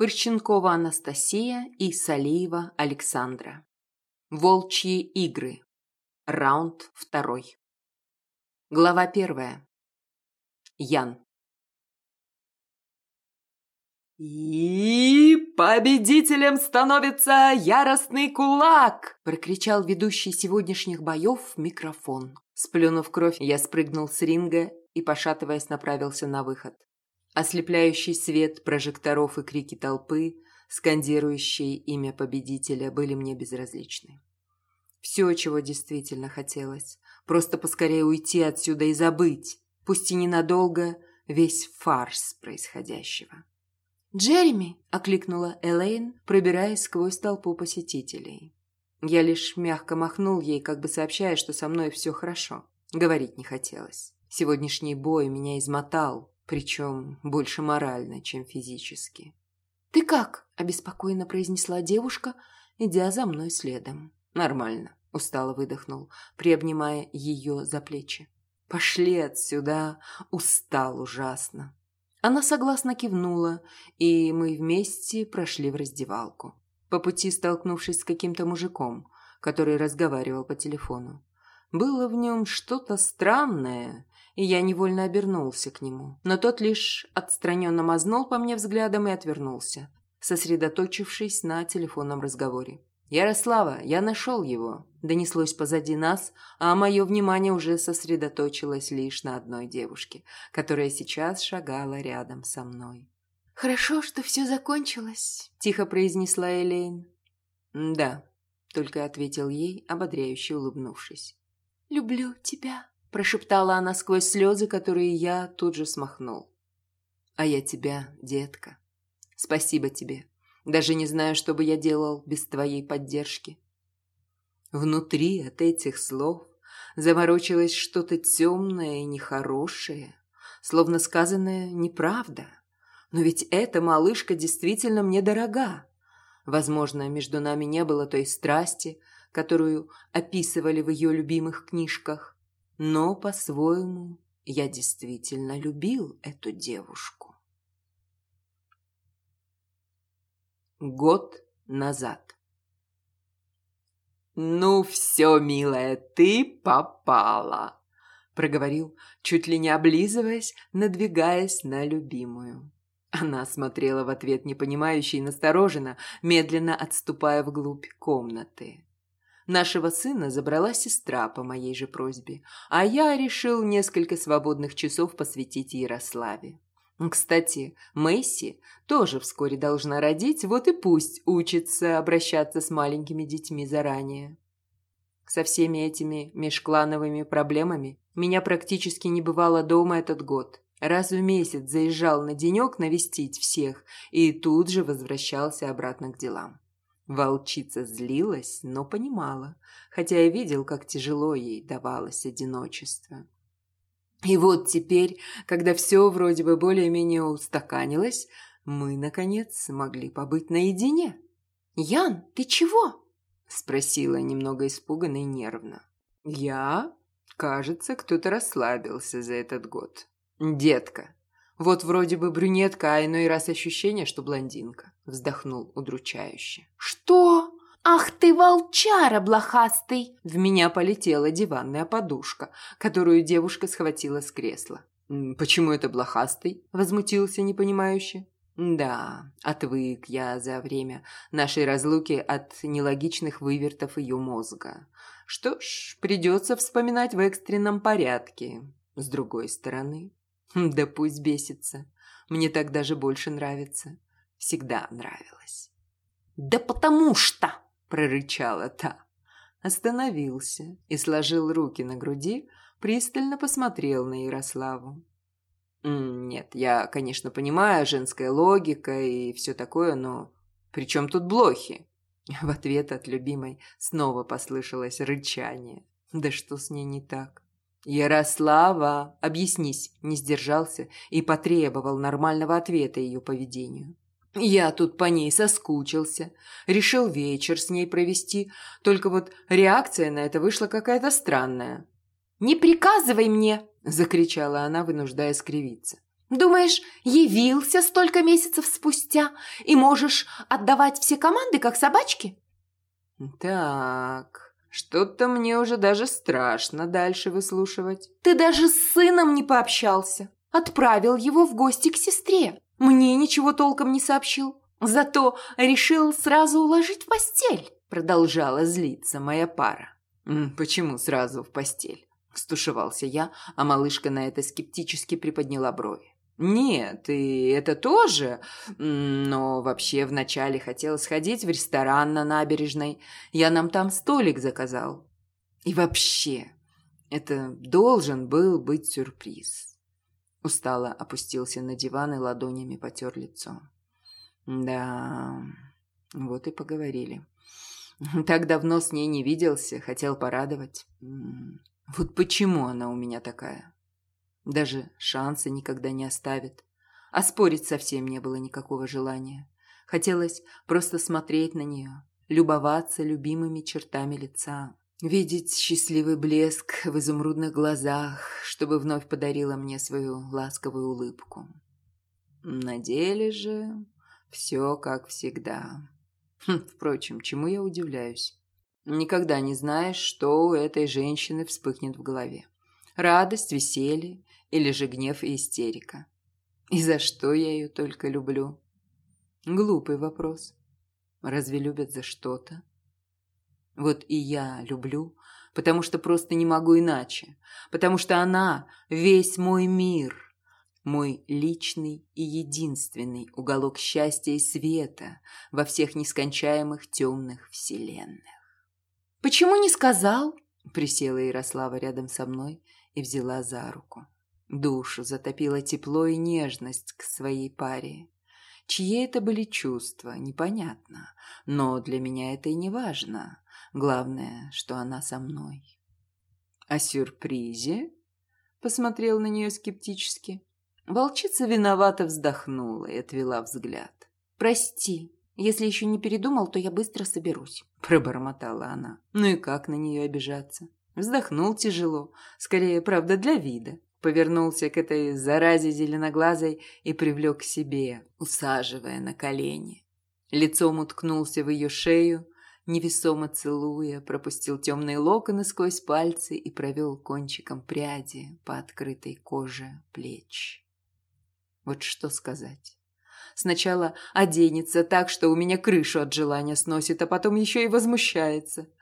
Пырченкова Анастасия и Салеева Александра. Волчьи игры. Раунд второй. Глава первая. Ян. «И победителем становится яростный кулак!» – прокричал ведущий сегодняшних боев в микрофон. Сплюнув кровь, я спрыгнул с ринга и, пошатываясь, направился на выход. Ослепляющий свет прожекторов и крики толпы, скандирующие имя победителя, были мне безразличны. Все, чего действительно хотелось, просто поскорее уйти отсюда и забыть, пусть и ненадолго, весь фарс происходящего. «Джереми!» – окликнула Элейн, пробираясь сквозь толпу посетителей. Я лишь мягко махнул ей, как бы сообщая, что со мной все хорошо. Говорить не хотелось. Сегодняшний бой меня измотал, причем больше морально, чем физически. «Ты как?» – обеспокоенно произнесла девушка, идя за мной следом. «Нормально», – устало выдохнул, приобнимая ее за плечи. «Пошли отсюда, устал ужасно». Она согласно кивнула, и мы вместе прошли в раздевалку. По пути столкнувшись с каким-то мужиком, который разговаривал по телефону. Было в нем что-то странное, и я невольно обернулся к нему. Но тот лишь отстраненно мазнул по мне взглядом и отвернулся, сосредоточившись на телефонном разговоре. «Ярослава, я нашел его!» Донеслось позади нас, а мое внимание уже сосредоточилось лишь на одной девушке, которая сейчас шагала рядом со мной. «Хорошо, что все закончилось», – тихо произнесла Элейн. «Да», – только ответил ей, ободряюще улыбнувшись. «Люблю тебя», – прошептала она сквозь слезы, которые я тут же смахнул. «А я тебя, детка. Спасибо тебе. Даже не знаю, что бы я делал без твоей поддержки». Внутри от этих слов заморочилось что-то темное и нехорошее, словно сказанное неправда. Но ведь эта малышка действительно мне дорога. Возможно, между нами не было той страсти, которую описывали в ее любимых книжках. Но, по-своему, я действительно любил эту девушку. Год назад. «Ну все, милая, ты попала!» проговорил, чуть ли не облизываясь, надвигаясь на любимую. Она смотрела в ответ непонимающе и настороженно, медленно отступая вглубь комнаты. Нашего сына забрала сестра по моей же просьбе, а я решил несколько свободных часов посвятить Ярославе. Кстати, Мэйси тоже вскоре должна родить, вот и пусть учится обращаться с маленькими детьми заранее. Со всеми этими межклановыми проблемами меня практически не бывало дома этот год. Раз в месяц заезжал на денек навестить всех и тут же возвращался обратно к делам. Волчица злилась, но понимала, хотя я видел, как тяжело ей давалось одиночество. И вот теперь, когда все вроде бы более-менее устаканилось, мы, наконец, смогли побыть наедине. «Ян, ты чего?» – спросила немного испуганно и нервно. «Я? Кажется, кто-то расслабился за этот год. Детка, вот вроде бы брюнетка, а иной раз ощущение, что блондинка. Вздохнул удручающе. Что? Ах ты волчара блохастый! В меня полетела диванная подушка, которую девушка схватила с кресла. «Почему это блохастый?» – возмутился непонимающе. «Да, отвык я за время нашей разлуки от нелогичных вывертов ее мозга. Что ж, придется вспоминать в экстренном порядке. С другой стороны, да пусть бесится. Мне так даже больше нравится. Всегда нравилось. Да потому что, прорычала та. Остановился и сложил руки на груди, пристально посмотрел на Ярославу. «Нет, я, конечно, понимаю, женская логика и все такое, но при чем тут блохи?» В ответ от любимой снова послышалось рычание. «Да что с ней не так?» «Ярослава, объяснись», – не сдержался и потребовал нормального ответа ее поведению. Я тут по ней соскучился, решил вечер с ней провести, только вот реакция на это вышла какая-то странная. «Не приказывай мне!» – закричала она, вынуждая скривиться. Думаешь, явился столько месяцев спустя и можешь отдавать все команды, как собачки? Так, что-то мне уже даже страшно дальше выслушивать. Ты даже с сыном не пообщался. Отправил его в гости к сестре. Мне ничего толком не сообщил. Зато решил сразу уложить в постель. Продолжала злиться моя пара. «Почему сразу в постель?» Стушевался я, а малышка на это скептически приподняла брови. «Нет, и это тоже. Но вообще вначале хотел сходить в ресторан на набережной. Я нам там столик заказал. И вообще, это должен был быть сюрприз». Устало опустился на диван и ладонями потер лицо. «Да, вот и поговорили. Так давно с ней не виделся, хотел порадовать. Вот почему она у меня такая?» Даже шанса никогда не оставит. А спорить совсем не было никакого желания. Хотелось просто смотреть на нее, любоваться любимыми чертами лица, видеть счастливый блеск в изумрудных глазах, чтобы вновь подарила мне свою ласковую улыбку. На деле же все как всегда. Хм, впрочем, чему я удивляюсь? Никогда не знаешь, что у этой женщины вспыхнет в голове. Радость, веселье или же гнев и истерика. И за что я ее только люблю? Глупый вопрос. Разве любят за что-то? Вот и я люблю, потому что просто не могу иначе, потому что она весь мой мир, мой личный и единственный уголок счастья и света во всех нескончаемых темных вселенных. «Почему не сказал?» Присела Ярослава рядом со мной и взяла за руку. Душу затопило тепло и нежность к своей паре. Чьи это были чувства, непонятно, но для меня это и не важно. Главное, что она со мной. «О сюрпризе?» — посмотрел на нее скептически. Волчица виновато вздохнула и отвела взгляд. «Прости, если еще не передумал, то я быстро соберусь», — пробормотала она. Ну и как на нее обижаться? Вздохнул тяжело, скорее, правда, для вида повернулся к этой заразе зеленоглазой и привлек к себе, усаживая на колени. Лицом уткнулся в ее шею, невесомо целуя, пропустил темные локоны сквозь пальцы и провел кончиком пряди по открытой коже плеч. Вот что сказать. Сначала оденется так, что у меня крышу от желания сносит, а потом еще и возмущается –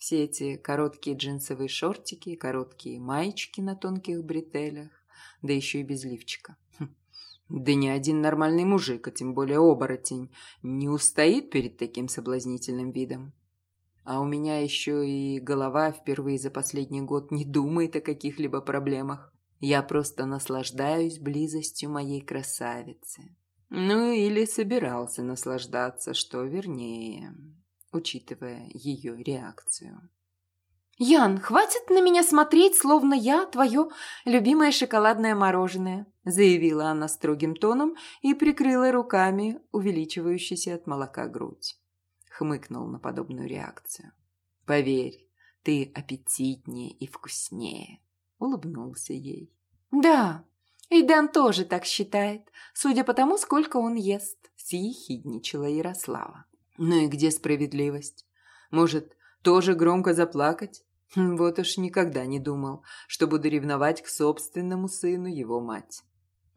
все эти короткие джинсовые шортики, короткие маечки на тонких бретелях, да еще и без лифчика. Хм. Да ни один нормальный мужик, а тем более оборотень, не устоит перед таким соблазнительным видом. А у меня еще и голова впервые за последний год не думает о каких-либо проблемах. Я просто наслаждаюсь близостью моей красавицы. Ну или собирался наслаждаться, что вернее учитывая ее реакцию. «Ян, хватит на меня смотреть, словно я твое любимое шоколадное мороженое», заявила она строгим тоном и прикрыла руками увеличивающуюся от молока грудь. Хмыкнул на подобную реакцию. «Поверь, ты аппетитнее и вкуснее», улыбнулся ей. «Да, Эйдан тоже так считает, судя по тому, сколько он ест», съехидничала Ярослава. Ну и где справедливость? Может, тоже громко заплакать? Хм, вот уж никогда не думал, что буду ревновать к собственному сыну его мать.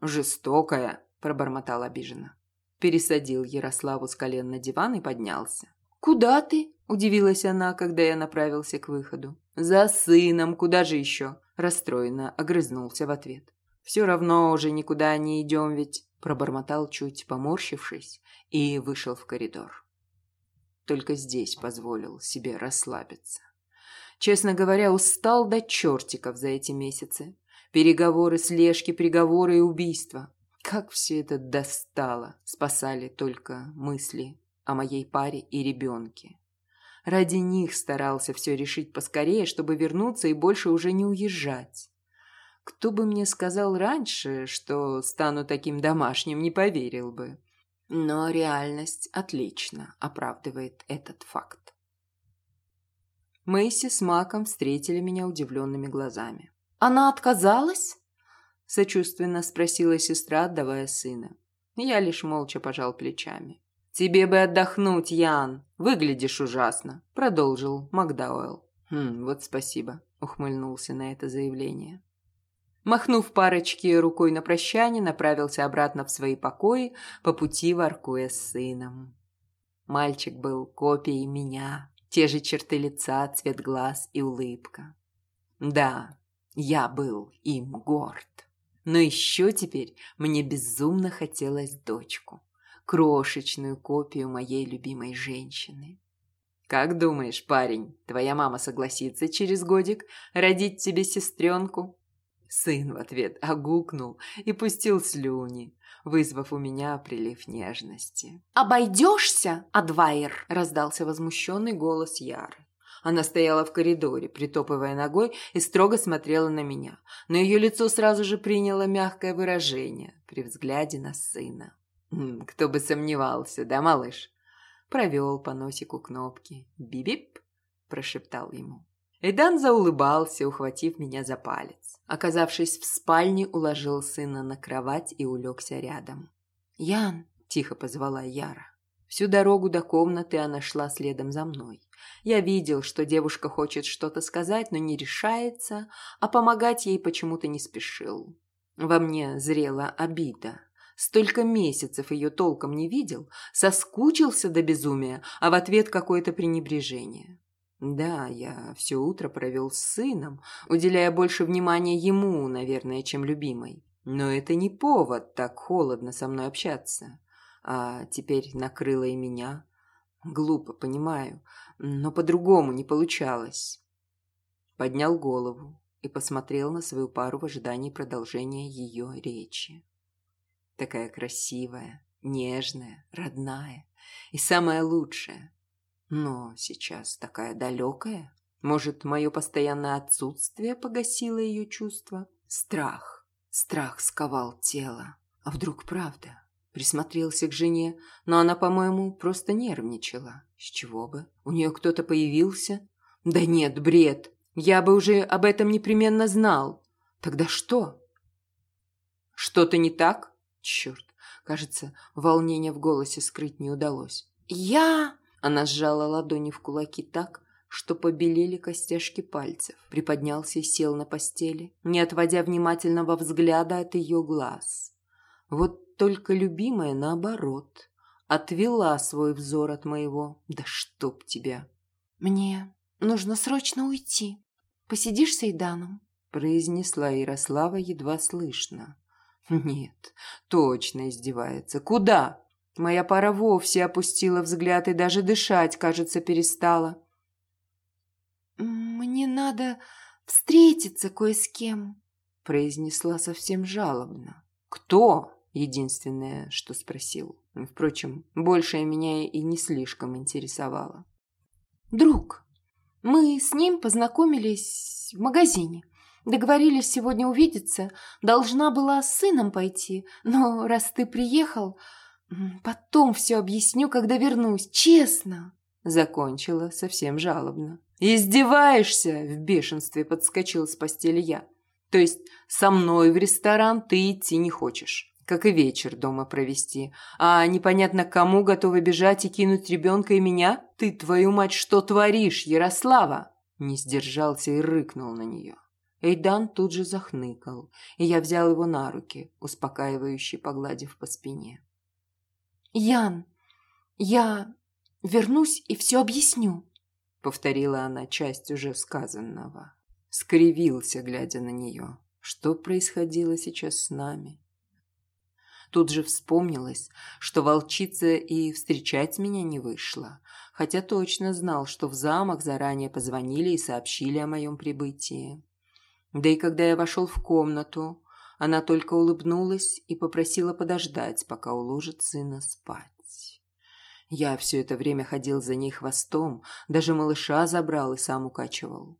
«Жестокая», – пробормотал обиженно. Пересадил Ярославу с колен на диван и поднялся. «Куда ты?» – удивилась она, когда я направился к выходу. «За сыном, куда же еще?» – расстроенно огрызнулся в ответ. «Все равно уже никуда не идем ведь», – пробормотал чуть поморщившись и вышел в коридор. Только здесь позволил себе расслабиться. Честно говоря, устал до чертиков за эти месяцы. Переговоры, слежки, приговоры и убийства. Как все это достало, спасали только мысли о моей паре и ребенке. Ради них старался все решить поскорее, чтобы вернуться и больше уже не уезжать. Кто бы мне сказал раньше, что стану таким домашним, не поверил бы. Но реальность отлично оправдывает этот факт. Мэйси с Маком встретили меня удивленными глазами. «Она отказалась?» Сочувственно спросила сестра, отдавая сына. Я лишь молча пожал плечами. «Тебе бы отдохнуть, Ян. Выглядишь ужасно», — продолжил Макдауэлл. «Хм, вот спасибо», — ухмыльнулся на это заявление. Махнув парочке рукой на прощание, направился обратно в свои покои, по пути воркуя с сыном. Мальчик был копией меня, те же черты лица, цвет глаз и улыбка. Да, я был им горд. Но еще теперь мне безумно хотелось дочку, крошечную копию моей любимой женщины. «Как думаешь, парень, твоя мама согласится через годик родить тебе сестренку?» Сын в ответ огукнул и пустил слюни, вызвав у меня прилив нежности. «Обойдешься, Адвайер?» – раздался возмущенный голос Яры. Она стояла в коридоре, притопывая ногой, и строго смотрела на меня. Но ее лицо сразу же приняло мягкое выражение при взгляде на сына. «Кто бы сомневался, да, малыш?» Провел по носику кнопки. «Бип-бип!» – прошептал ему. Эйдан заулыбался, ухватив меня за палец. Оказавшись в спальне, уложил сына на кровать и улегся рядом. «Ян!» – тихо позвала Яра. Всю дорогу до комнаты она шла следом за мной. Я видел, что девушка хочет что-то сказать, но не решается, а помогать ей почему-то не спешил. Во мне зрела обида. Столько месяцев ее толком не видел, соскучился до безумия, а в ответ какое-то пренебрежение. Да, я все утро провел с сыном, уделяя больше внимания ему, наверное, чем любимой. Но это не повод так холодно со мной общаться. А теперь накрыло и меня. Глупо, понимаю, но по-другому не получалось. Поднял голову и посмотрел на свою пару в ожидании продолжения ее речи. Такая красивая, нежная, родная и самая лучшая. Но сейчас такая далекая. Может, мое постоянное отсутствие погасило ее чувства? Страх. Страх сковал тело. А вдруг правда? Присмотрелся к жене, но она, по-моему, просто нервничала. С чего бы? У нее кто-то появился? Да нет, бред. Я бы уже об этом непременно знал. Тогда что? Что-то не так? Черт, кажется, волнение в голосе скрыть не удалось. Я... Она сжала ладони в кулаки так, что побелели костяшки пальцев. Приподнялся и сел на постели, не отводя внимательного взгляда от ее глаз. Вот только любимая, наоборот, отвела свой взор от моего. Да чтоб тебя! «Мне нужно срочно уйти. Посидишь с Эйданом?» произнесла Ярослава едва слышно. «Нет, точно издевается. Куда?» Моя пара вовсе опустила взгляд и даже дышать, кажется, перестала. «Мне надо встретиться кое с кем», — произнесла совсем жалобно. «Кто?» — единственное, что спросил. Впрочем, большее меня и не слишком интересовало. «Друг. Мы с ним познакомились в магазине. Договорились сегодня увидеться. Должна была с сыном пойти, но раз ты приехал...» «Потом все объясню, когда вернусь, честно!» Закончила совсем жалобно. «Издеваешься?» – в бешенстве подскочил с постели я. «То есть со мной в ресторан ты идти не хочешь?» как и вечер дома провести. А непонятно кому готовы бежать и кинуть ребенка и меня? Ты, твою мать, что творишь, Ярослава?» Не сдержался и рыкнул на нее. Эйдан тут же захныкал, и я взял его на руки, успокаивающе погладив по спине. «Ян, я вернусь и все объясню», — повторила она часть уже сказанного. Скривился, глядя на нее. Что происходило сейчас с нами? Тут же вспомнилось, что волчица и встречать меня не вышла, хотя точно знал, что в замок заранее позвонили и сообщили о моем прибытии. Да и когда я вошел в комнату, она только улыбнулась и попросила подождать, пока уложит сына спать. Я все это время ходил за ней хвостом, даже малыша забрал и сам укачивал.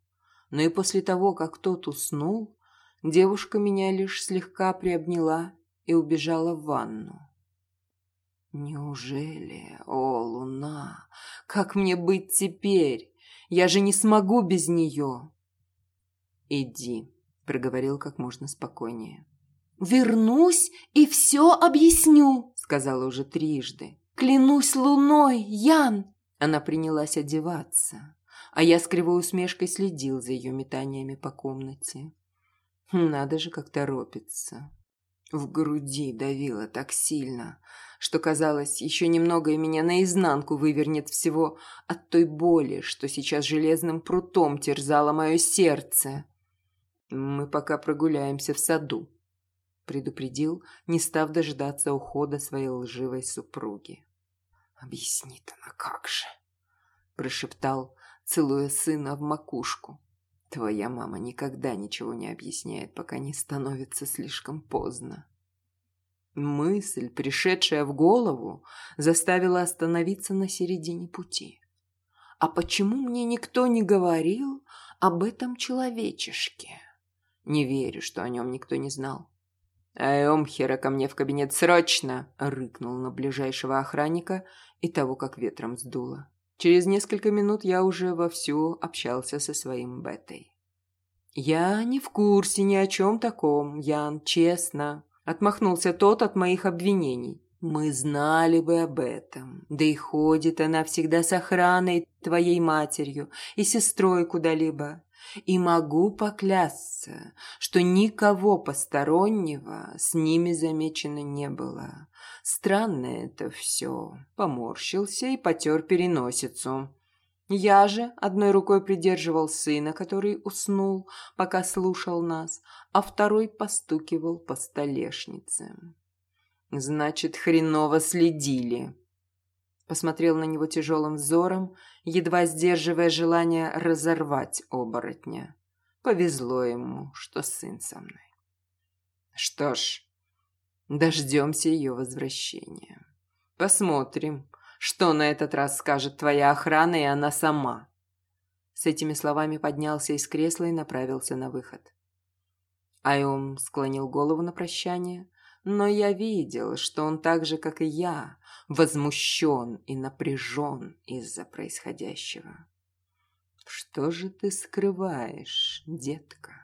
Но и после того, как тот уснул, девушка меня лишь слегка приобняла и убежала в ванну. Неужели, о, луна, как мне быть теперь? Я же не смогу без нее. Иди, проговорил как можно спокойнее. Вернусь и все объясню», — сказала уже трижды. «Клянусь луной, Ян!» Она принялась одеваться, а я с кривой усмешкой следил за ее метаниями по комнате. Надо же, как торопиться. В груди давило так сильно, что казалось, еще немного и меня наизнанку вывернет всего от той боли, что сейчас железным прутом терзало мое сердце. Мы пока прогуляемся в саду, предупредил, не став дожидаться ухода своей лживой супруги. «Объяснит она, как же!» – прошептал, целуя сына в макушку. «Твоя мама никогда ничего не объясняет, пока не становится слишком поздно». Мысль, пришедшая в голову, заставила остановиться на середине пути. «А почему мне никто не говорил об этом человечешке?» Не верю, что о нем никто не знал. «Эмхера ко мне в кабинет срочно!» — рыкнул на ближайшего охранника и того, как ветром сдуло. Через несколько минут я уже вовсю общался со своим Бетой. «Я не в курсе ни о чем таком, Ян, честно», — отмахнулся тот от моих обвинений. «Мы знали бы об этом. Да и ходит она всегда с охраной, твоей матерью и сестрой куда-либо. И могу поклясться, что никого постороннего с ними замечено не было. Странно это все. Поморщился и потер переносицу. Я же одной рукой придерживал сына, который уснул, пока слушал нас, а второй постукивал по столешнице. «Значит, хреново следили», посмотрел на него тяжелым взором, едва сдерживая желание разорвать оборотня. Повезло ему, что сын со мной. Что ж, дождемся ее возвращения. Посмотрим, что на этот раз скажет твоя охрана и она сама. С этими словами поднялся из кресла и направился на выход. Айом склонил голову на прощание, но я видел, что он так же, как и я, возмущен и напряжен из-за происходящего. «Что же ты скрываешь, детка?»